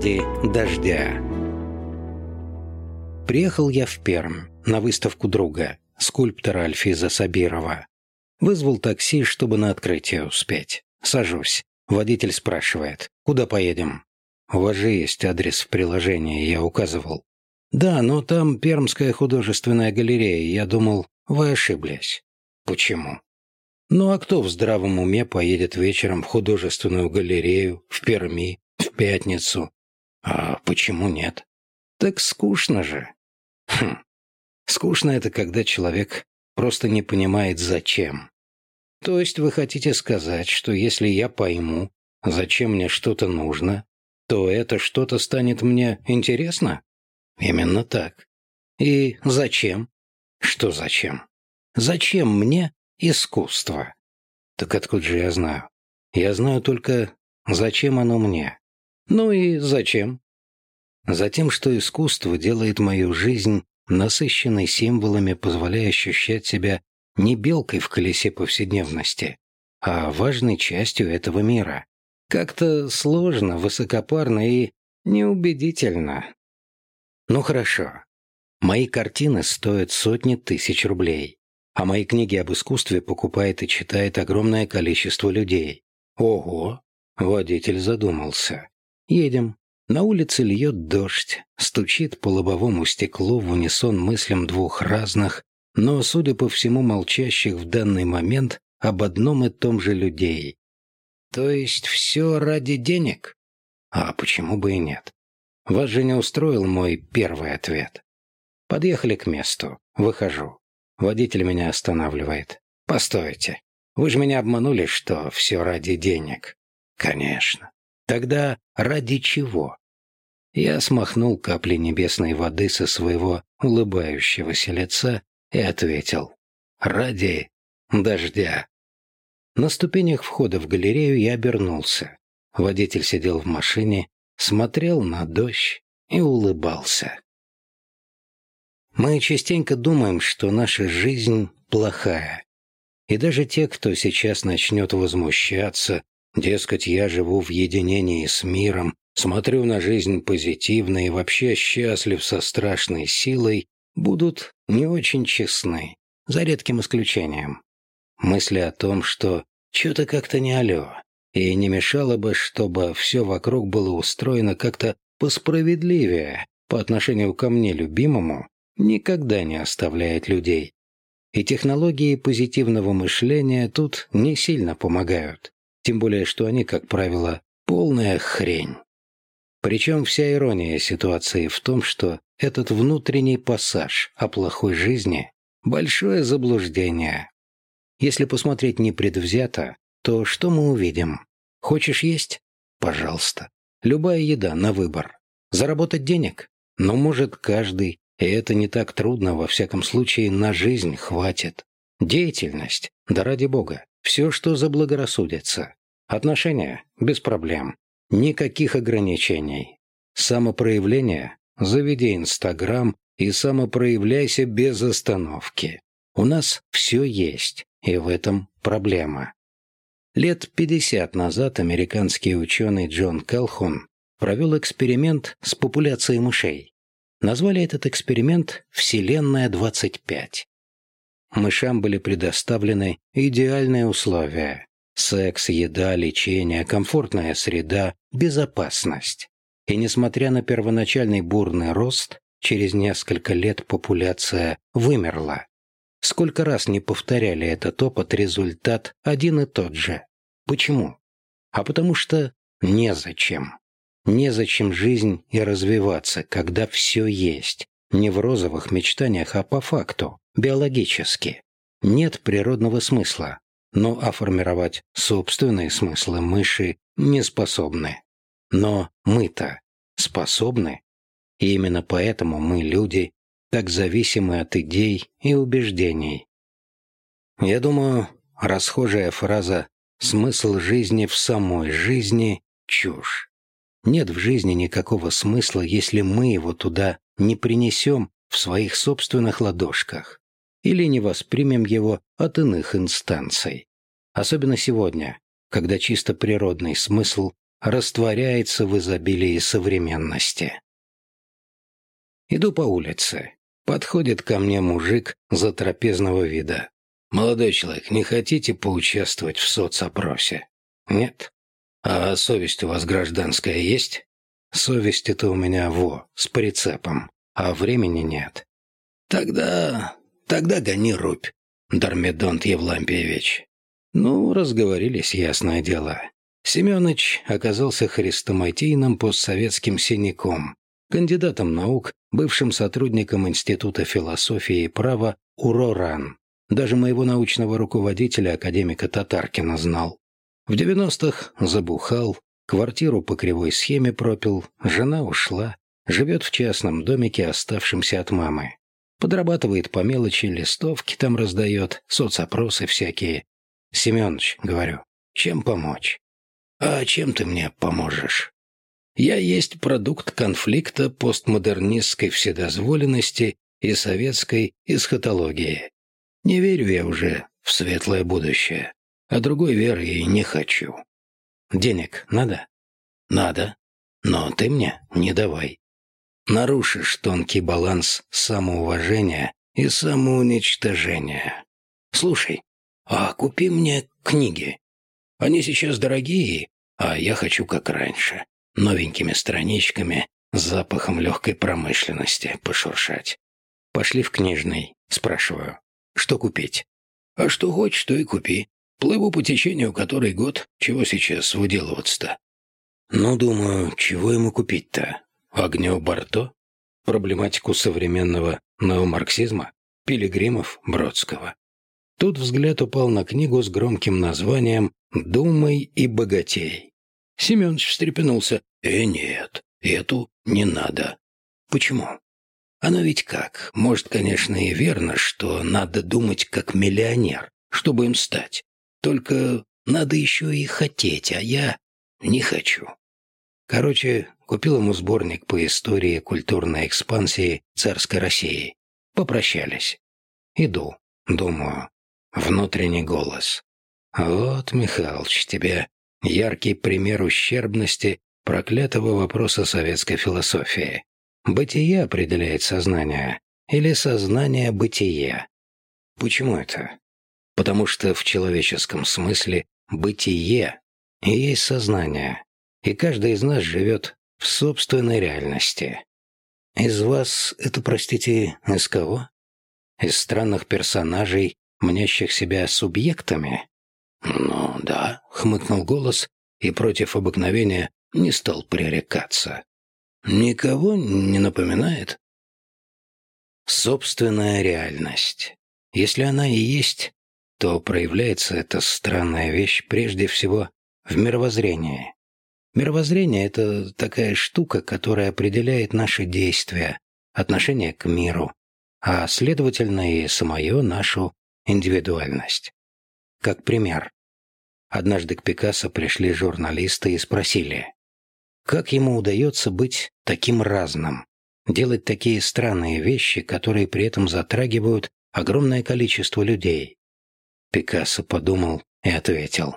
ради дождя. Приехал я в Пермь на выставку друга, скульптора Альфиза Сабирова. Вызвал такси, чтобы на открытие успеть. Сажусь. Водитель спрашивает, куда поедем? У вас же есть адрес в приложении, я указывал. Да, но там Пермская художественная галерея, я думал, вы ошиблись. Почему? Ну а кто в здравом уме поедет вечером в художественную галерею, в Перми, в пятницу? А почему нет? Так скучно же. Хм. Скучно это, когда человек просто не понимает, зачем. То есть вы хотите сказать, что если я пойму, зачем мне что-то нужно, то это что-то станет мне интересно? Именно так. И зачем? Что зачем? Зачем мне искусство? Так откуда же я знаю? Я знаю только, зачем оно мне. Ну и зачем? Затем, что искусство делает мою жизнь насыщенной символами, позволяя ощущать себя не белкой в колесе повседневности, а важной частью этого мира. Как-то сложно, высокопарно и неубедительно. Ну хорошо. Мои картины стоят сотни тысяч рублей, а мои книги об искусстве покупает и читает огромное количество людей. Ого! Водитель задумался. Едем. На улице льет дождь, стучит по лобовому стеклу в унисон мыслям двух разных, но, судя по всему, молчащих в данный момент об одном и том же людей. То есть все ради денег? А почему бы и нет? Вас же не устроил мой первый ответ. Подъехали к месту. Выхожу. Водитель меня останавливает. Постойте. Вы же меня обманули, что все ради денег. Конечно. Тогда ради чего? Я смахнул капли небесной воды со своего улыбающегося лица и ответил «Ради дождя». На ступенях входа в галерею я обернулся. Водитель сидел в машине, смотрел на дождь и улыбался. Мы частенько думаем, что наша жизнь плохая. И даже те, кто сейчас начнет возмущаться, дескать, я живу в единении с миром, смотрю на жизнь позитивно и вообще счастлив со страшной силой, будут не очень честны, за редким исключением. Мысли о том, что что-то как-то не алё, и не мешало бы, чтобы все вокруг было устроено как-то посправедливее по отношению ко мне, любимому, никогда не оставляет людей. И технологии позитивного мышления тут не сильно помогают, тем более что они, как правило, полная хрень. Причем вся ирония ситуации в том, что этот внутренний пассаж о плохой жизни – большое заблуждение. Если посмотреть непредвзято, то что мы увидим? Хочешь есть? Пожалуйста. Любая еда на выбор. Заработать денег? Ну, может, каждый. И это не так трудно, во всяком случае, на жизнь хватит. Деятельность? Да ради бога. Все, что заблагорассудится. Отношения? Без проблем. Никаких ограничений. Самопроявление? Заведи Инстаграм и самопроявляйся без остановки. У нас все есть, и в этом проблема. Лет 50 назад американский ученый Джон Келхун провел эксперимент с популяцией мышей. Назвали этот эксперимент «Вселенная-25». Мышам были предоставлены идеальные условия. Секс, еда, лечение, комфортная среда, безопасность. И несмотря на первоначальный бурный рост, через несколько лет популяция вымерла. Сколько раз не повторяли этот опыт, результат один и тот же. Почему? А потому что незачем. Незачем жизнь и развиваться, когда все есть. Не в розовых мечтаниях, а по факту, биологически. Нет природного смысла. Но а формировать собственные смыслы мыши не способны. Но мы-то способны. И именно поэтому мы, люди, так зависимы от идей и убеждений. Я думаю, расхожая фраза «смысл жизни в самой жизни» — чушь. Нет в жизни никакого смысла, если мы его туда не принесем в своих собственных ладошках или не воспримем его от иных инстанций. Особенно сегодня, когда чисто природный смысл растворяется в изобилии современности. Иду по улице. Подходит ко мне мужик за трапезного вида. «Молодой человек, не хотите поучаствовать в соцопросе?» «Нет». «А совесть у вас гражданская есть?» «Совесть это у меня во, с прицепом, а времени нет». «Тогда... тогда гони рубь, Дармедонт Евлампиевич». Ну, разговорились, ясное дело. Семёныч оказался хрестоматийным постсоветским синяком, кандидатом наук, бывшим сотрудником Института философии и права УРОРАН. Даже моего научного руководителя, академика Татаркина, знал. В 90-х забухал, квартиру по кривой схеме пропил, жена ушла, живет в частном домике, оставшемся от мамы. Подрабатывает по мелочи, листовки там раздает, соцопросы всякие. «Семёныч», — говорю, — «чем помочь?» «А чем ты мне поможешь?» «Я есть продукт конфликта постмодернистской вседозволенности и советской эсхатологии. Не верю я уже в светлое будущее, а другой веры и не хочу. Денег надо? Надо, но ты мне не давай. Нарушишь тонкий баланс самоуважения и самоуничтожения. Слушай, а купи мне книги. Они сейчас дорогие, а я хочу как раньше, новенькими страничками, с запахом легкой промышленности пошуршать. Пошли в книжный, спрашиваю. Что купить? А что хочешь, то и купи. Плыву по течению который год, чего сейчас выделываться-то? Ну, думаю, чего ему купить-то? Огнё Барто? Проблематику современного неомарксизма? Пилигримов Бродского? Тут взгляд упал на книгу с громким названием «Думай и богатей». Семенович встрепенулся. «Э, нет, эту не надо». «Почему?» «Оно ведь как? Может, конечно, и верно, что надо думать как миллионер, чтобы им стать. Только надо еще и хотеть, а я не хочу». Короче, купил ему сборник по истории культурной экспансии царской России. Попрощались. Иду, думаю, Внутренний голос. «Вот, Михалыч, тебе яркий пример ущербности проклятого вопроса советской философии. Бытие определяет сознание или сознание бытие. Почему это? Потому что в человеческом смысле бытие и есть сознание, и каждый из нас живет в собственной реальности. Из вас это, простите, из кого? Из странных персонажей мнящих себя субъектами? «Ну да», — хмыкнул голос и против обыкновения не стал пререкаться. «Никого не напоминает?» Собственная реальность. Если она и есть, то проявляется эта странная вещь прежде всего в мировоззрении. Мировоззрение — это такая штука, которая определяет наши действия, отношение к миру, а, следовательно, и самое нашу индивидуальность. Как пример. Однажды к Пикассо пришли журналисты и спросили, как ему удается быть таким разным, делать такие странные вещи, которые при этом затрагивают огромное количество людей. Пикассо подумал и ответил.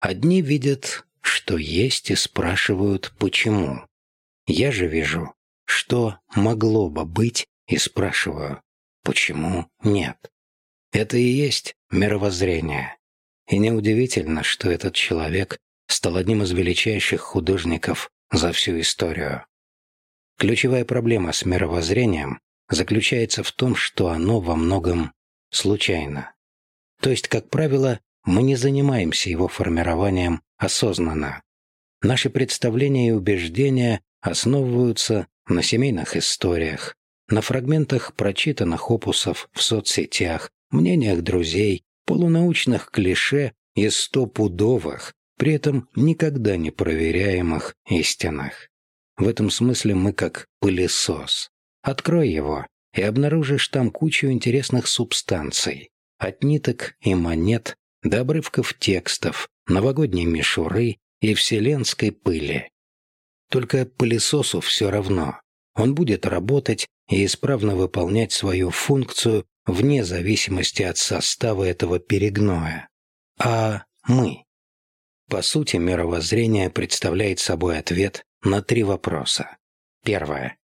Одни видят, что есть, и спрашивают, почему. Я же вижу, что могло бы быть, и спрашиваю, почему нет. Это и есть мировоззрение. И неудивительно, что этот человек стал одним из величайших художников за всю историю. Ключевая проблема с мировоззрением заключается в том, что оно во многом случайно. То есть, как правило, мы не занимаемся его формированием осознанно. Наши представления и убеждения основываются на семейных историях, на фрагментах прочитанных опусов в соцсетях, мнениях друзей, полунаучных клише и стопудовых, при этом никогда не проверяемых истинах. В этом смысле мы как пылесос. Открой его, и обнаружишь там кучу интересных субстанций. От ниток и монет до обрывков текстов, новогодней мишуры и вселенской пыли. Только пылесосу все равно. Он будет работать и исправно выполнять свою функцию вне зависимости от состава этого перегноя. А мы? По сути, мировоззрение представляет собой ответ на три вопроса. Первое.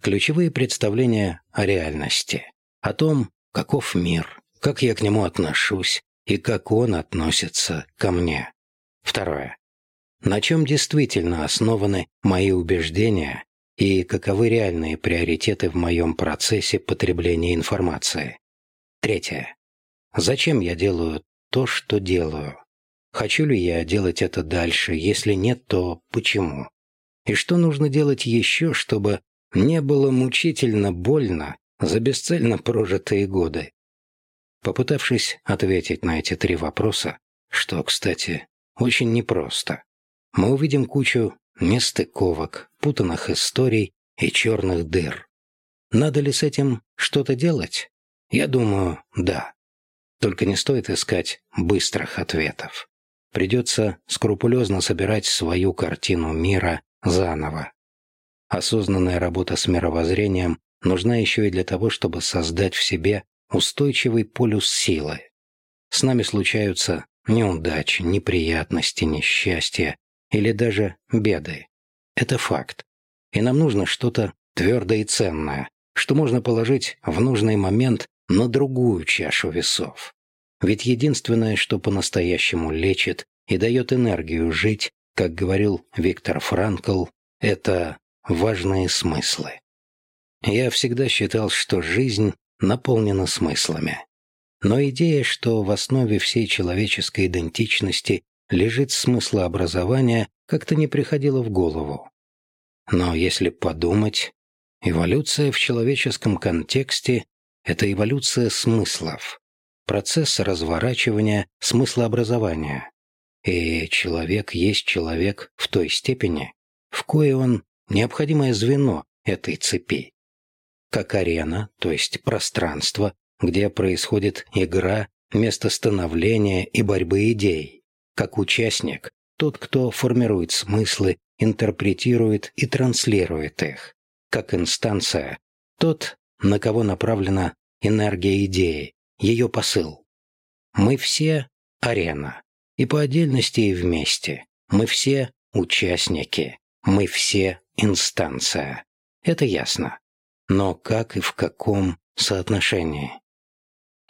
Ключевые представления о реальности, о том, каков мир, как я к нему отношусь и как он относится ко мне. Второе. На чем действительно основаны мои убеждения и каковы реальные приоритеты в моем процессе потребления информации. Третье. Зачем я делаю то, что делаю? Хочу ли я делать это дальше? Если нет, то почему? И что нужно делать еще, чтобы не было мучительно больно за бесцельно прожитые годы? Попытавшись ответить на эти три вопроса, что, кстати, очень непросто, мы увидим кучу нестыковок, путанных историй и черных дыр. Надо ли с этим что-то делать? Я думаю, да. Только не стоит искать быстрых ответов. Придется скрупулезно собирать свою картину мира заново. Осознанная работа с мировоззрением нужна еще и для того, чтобы создать в себе устойчивый полюс силы. С нами случаются неудачи, неприятности, несчастья или даже беды. Это факт. И нам нужно что-то твердое и ценное, что можно положить в нужный момент на другую чашу весов. Ведь единственное, что по-настоящему лечит и дает энергию жить, как говорил Виктор Франкл, это важные смыслы. Я всегда считал, что жизнь наполнена смыслами. Но идея, что в основе всей человеческой идентичности лежит смыслообразование, как-то не приходила в голову. Но если подумать, эволюция в человеческом контексте – это эволюция смыслов, процесс разворачивания смыслообразования. И человек есть человек в той степени, в коей он необходимое звено этой цепи. Как арена, то есть пространство, где происходит игра, место становления и борьбы идей. Как участник, тот, кто формирует смыслы интерпретирует и транслирует их, как инстанция, тот, на кого направлена энергия идеи, ее посыл. Мы все – арена, и по отдельности, и вместе. Мы все – участники, мы все – инстанция. Это ясно. Но как и в каком соотношении?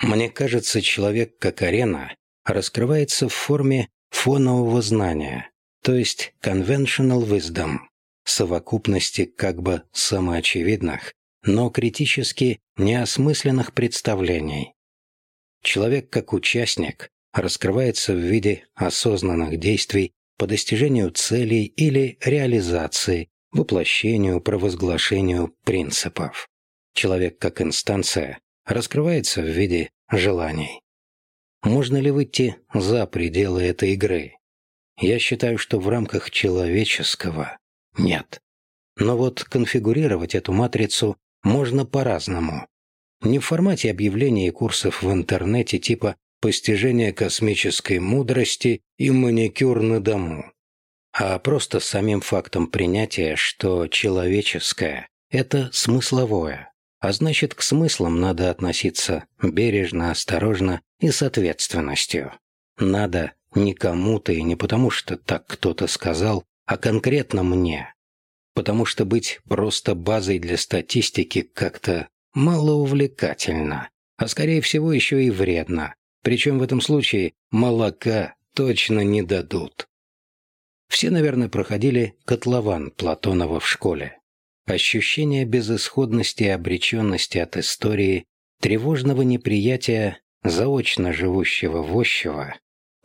Мне кажется, человек как арена раскрывается в форме фонового знания, то есть conventional wisdom, совокупности как бы самоочевидных, но критически неосмысленных представлений. Человек как участник раскрывается в виде осознанных действий по достижению целей или реализации, воплощению, провозглашению принципов. Человек как инстанция раскрывается в виде желаний. Можно ли выйти за пределы этой игры? Я считаю, что в рамках человеческого нет. Но вот конфигурировать эту матрицу можно по-разному. Не в формате объявлений и курсов в интернете типа «постижение космической мудрости» и «маникюр на дому», а просто самим фактом принятия, что человеческое – это смысловое, а значит, к смыслам надо относиться бережно, осторожно и с ответственностью. Надо не кому-то и не потому, что так кто-то сказал, а конкретно мне. Потому что быть просто базой для статистики как-то малоувлекательно, а скорее всего еще и вредно. Причем в этом случае молока точно не дадут. Все, наверное, проходили котлован Платонова в школе. Ощущение безысходности и обреченности от истории, тревожного неприятия заочно живущего вощего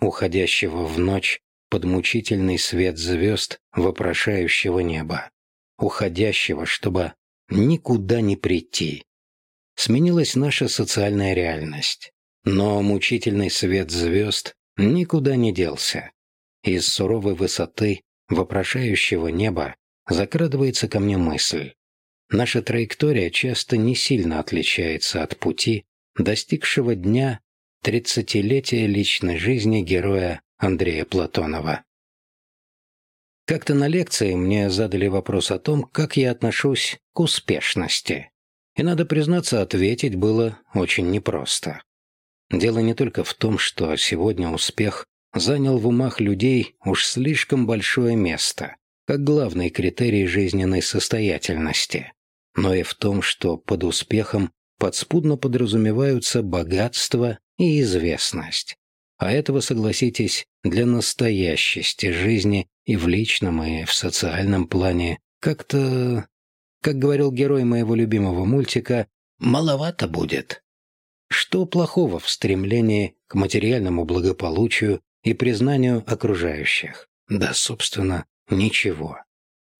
уходящего в ночь под мучительный свет звезд вопрошающего неба, уходящего, чтобы никуда не прийти. Сменилась наша социальная реальность, но мучительный свет звезд никуда не делся. Из суровой высоты вопрошающего неба закрадывается ко мне мысль. Наша траектория часто не сильно отличается от пути, достигшего дня Тридцатилетие личной жизни героя Андрея Платонова. Как-то на лекции мне задали вопрос о том, как я отношусь к успешности. И, надо признаться, ответить было очень непросто. Дело не только в том, что сегодня успех занял в умах людей уж слишком большое место, как главный критерий жизненной состоятельности, но и в том, что под успехом подспудно подразумеваются богатство и известность. А этого, согласитесь, для настоящести жизни и в личном, и в социальном плане как-то, как говорил герой моего любимого мультика, маловато будет. Что плохого в стремлении к материальному благополучию и признанию окружающих? Да, собственно, ничего.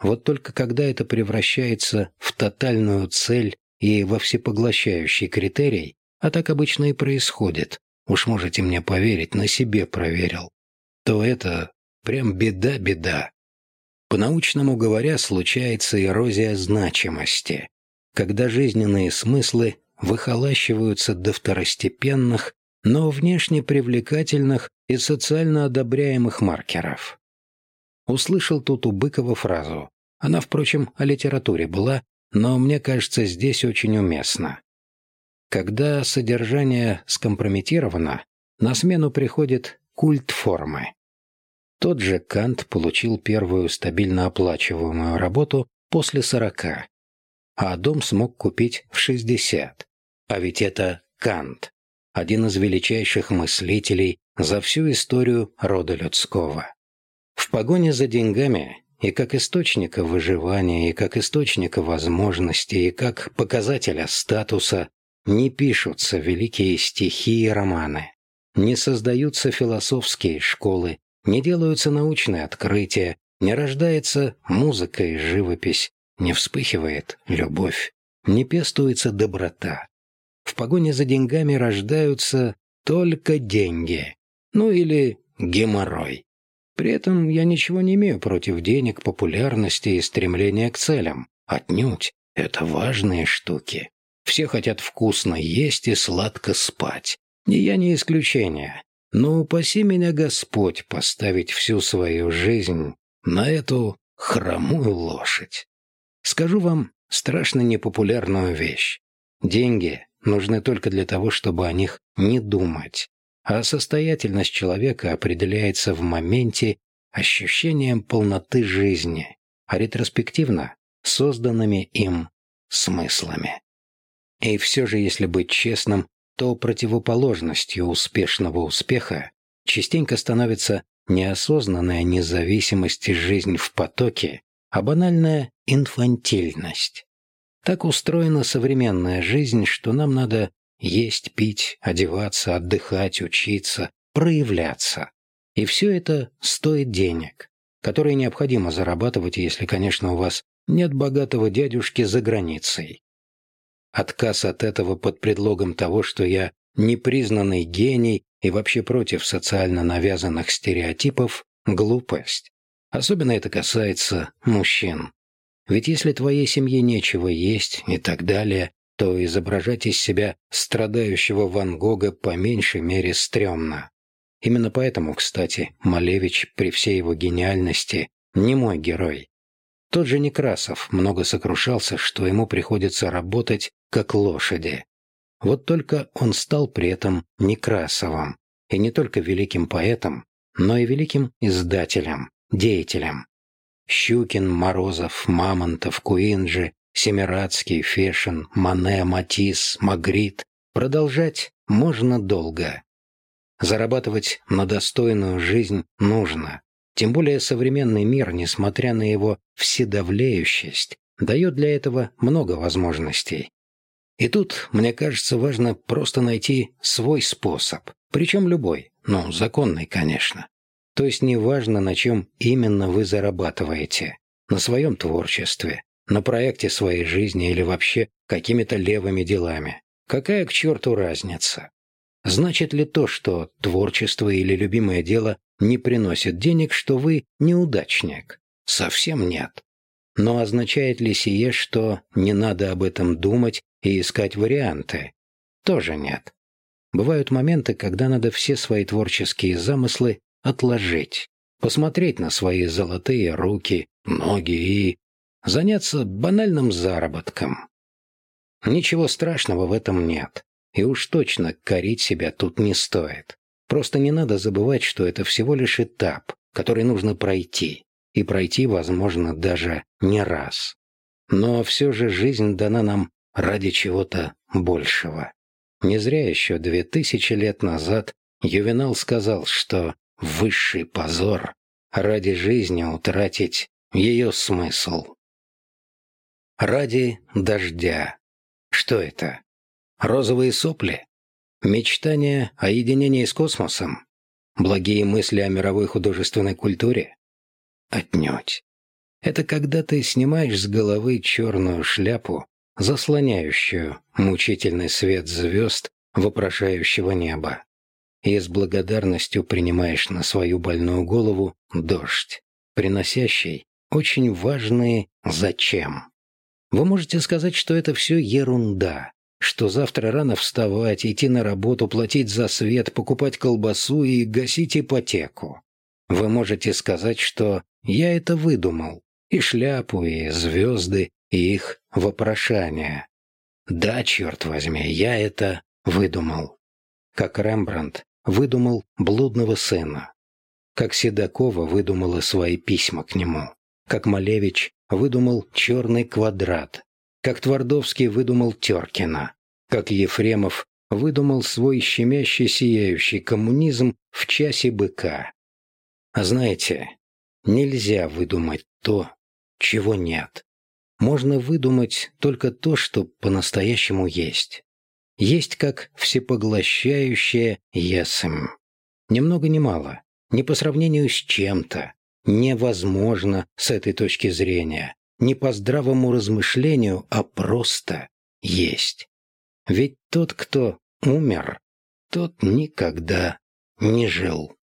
Вот только когда это превращается в тотальную цель и во всепоглощающий критерий, а так обычно и происходит, уж можете мне поверить, на себе проверил, то это прям беда-беда. По-научному говоря, случается эрозия значимости, когда жизненные смыслы выхолащиваются до второстепенных, но внешне привлекательных и социально одобряемых маркеров. Услышал тут у Быкова фразу. Она, впрочем, о литературе была, но мне кажется, здесь очень уместно. Когда содержание скомпрометировано, на смену приходит культ формы. Тот же Кант получил первую стабильно оплачиваемую работу после сорока, а дом смог купить в шестьдесят. А ведь это Кант, один из величайших мыслителей за всю историю рода людского. В погоне за деньгами и как источника выживания, и как источника возможностей, и как показателя статуса не пишутся великие стихи и романы, не создаются философские школы, не делаются научные открытия, не рождается музыка и живопись, не вспыхивает любовь, не пестуется доброта. В погоне за деньгами рождаются только деньги, ну или геморрой. При этом я ничего не имею против денег, популярности и стремления к целям. Отнюдь. Это важные штуки. Все хотят вкусно есть и сладко спать. И я не исключение. Но упаси меня Господь поставить всю свою жизнь на эту хромую лошадь. Скажу вам страшно непопулярную вещь. Деньги нужны только для того, чтобы о них не думать а состоятельность человека определяется в моменте ощущением полноты жизни, а ретроспективно созданными им смыслами. И все же, если быть честным, то противоположностью успешного успеха частенько становится неосознанная независимость и жизнь в потоке, а банальная инфантильность. Так устроена современная жизнь, что нам надо есть, пить, одеваться, отдыхать, учиться, проявляться. И все это стоит денег, которые необходимо зарабатывать, если, конечно, у вас нет богатого дядюшки за границей. Отказ от этого под предлогом того, что я непризнанный гений и вообще против социально навязанных стереотипов – глупость. Особенно это касается мужчин. Ведь если твоей семье нечего есть и так далее, то изображать из себя страдающего Ван Гога по меньшей мере стрёмно. Именно поэтому, кстати, Малевич при всей его гениальности не мой герой. Тот же Некрасов много сокрушался, что ему приходится работать как лошади. Вот только он стал при этом Некрасовым, и не только великим поэтом, но и великим издателем, деятелем. Щукин, Морозов, Мамонтов, Куинджи Семирадский, Фешин, Мане, Матис, Магрит. Продолжать можно долго. Зарабатывать на достойную жизнь нужно. Тем более современный мир, несмотря на его вседавляющесть, дает для этого много возможностей. И тут, мне кажется, важно просто найти свой способ, причем любой, ну, законный, конечно. То есть неважно, на чем именно вы зарабатываете, на своем творчестве, на проекте своей жизни или вообще какими-то левыми делами. Какая к черту разница? Значит ли то, что творчество или любимое дело не приносит денег, что вы неудачник? Совсем нет. Но означает ли сие, что не надо об этом думать и искать варианты? Тоже нет. Бывают моменты, когда надо все свои творческие замыслы отложить, посмотреть на свои золотые руки, ноги и заняться банальным заработком. Ничего страшного в этом нет, и уж точно корить себя тут не стоит. Просто не надо забывать, что это всего лишь этап, который нужно пройти, и пройти, возможно, даже не раз. Но все же жизнь дана нам ради чего-то большего. Не зря еще две тысячи лет назад Ювенал сказал, что высший позор ради жизни утратить ее смысл. Ради дождя. Что это? Розовые сопли? Мечтания о единении с космосом? Благие мысли о мировой художественной культуре? Отнюдь. Это когда ты снимаешь с головы черную шляпу, заслоняющую мучительный свет звезд вопрошающего неба, и с благодарностью принимаешь на свою больную голову дождь, приносящий очень важные «зачем». Вы можете сказать, что это все ерунда, что завтра рано вставать, идти на работу, платить за свет, покупать колбасу и гасить ипотеку. Вы можете сказать, что я это выдумал, и шляпу, и звезды, и их вопрошание. Да, черт возьми, я это выдумал. Как Рембрандт выдумал блудного сына. Как Седокова выдумала свои письма к нему. Как Малевич выдумал черный квадрат как Твардовский выдумал Теркина, как Ефремов выдумал свой щемящий сияющий коммунизм в часе быка. А знаете, нельзя выдумать то, чего нет. Можно выдумать только то, что по-настоящему есть. Есть как всепоглощающее «есым». Ни много ни мало, не по сравнению с чем-то, невозможно с этой точки зрения, не по здравому размышлению, а просто есть. Ведь тот, кто умер, тот никогда не жил.